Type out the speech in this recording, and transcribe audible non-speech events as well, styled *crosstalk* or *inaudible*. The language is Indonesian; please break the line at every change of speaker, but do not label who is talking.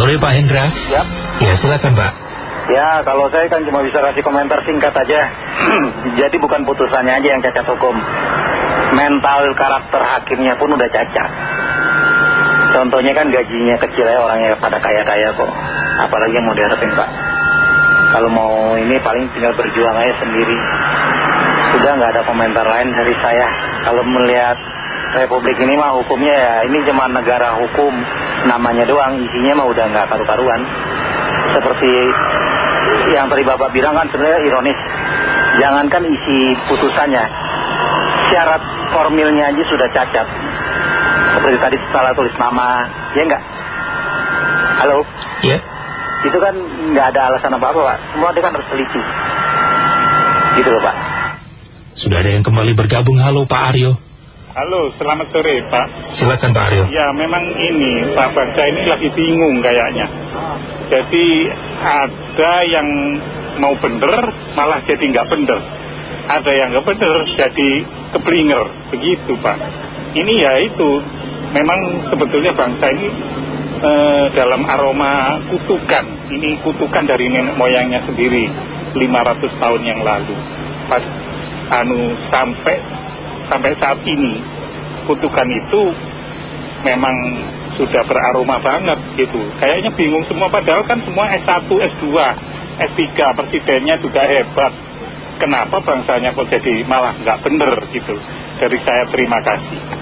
Sore Pak Hendra.
Ya.
Ya silakan Pak.
Ya, kalau saya kan cuma bisa kasih komentar singkat aja. *clears throat* Jadi bukan putusannya aja yang cacat hukum. Mental karakter hakimnya pun udah cacat. Contohnya kan gajinya kecil ya orangnya pada kaya-kaya kok. Apalagi yang mau diharapin Pak. Kalau mau ini paling tinggal berjuang aja sendiri. Sudah nggak ada komentar lain dari saya. Kalau melihat Republik ini mah hukumnya ya ini cuma negara hukum namanya doang isinya mah udah nggak karu-karuan seperti yang tadi Bapak bilang kan sebenarnya ironis. Jangankan isi putusannya, syarat formilnya aja sudah cacat. Seperti tadi salah tulis nama, ya enggak? Halo?
Ya.
Itu kan nggak ada alasan apa-apa Pak. Semua dia kan harus teliti. Gitu loh Pak.
Sudah ada yang kembali bergabung. Halo Pak Aryo.
Halo, selamat sore Pak.
Silakan Pak Aryo.
Ya memang ini Pak Bangsa ini lagi bingung kayaknya. Jadi ada yang mau bener malah jadi nggak bener. Ada yang nggak bener jadi keblinger. Begitu Pak. Ini ya itu. Memang sebetulnya bangsa ini eh, dalam aroma kutukan. Ini kutukan dari nenek moyangnya sendiri 500 tahun yang lalu. Pas anu sampai sampai saat ini kutukan itu memang sudah beraroma banget gitu. Kayaknya bingung semua padahal kan semua S1, S2, S3 presidennya juga hebat. Kenapa bangsanya kok jadi malah nggak bener gitu. Dari saya terima kasih.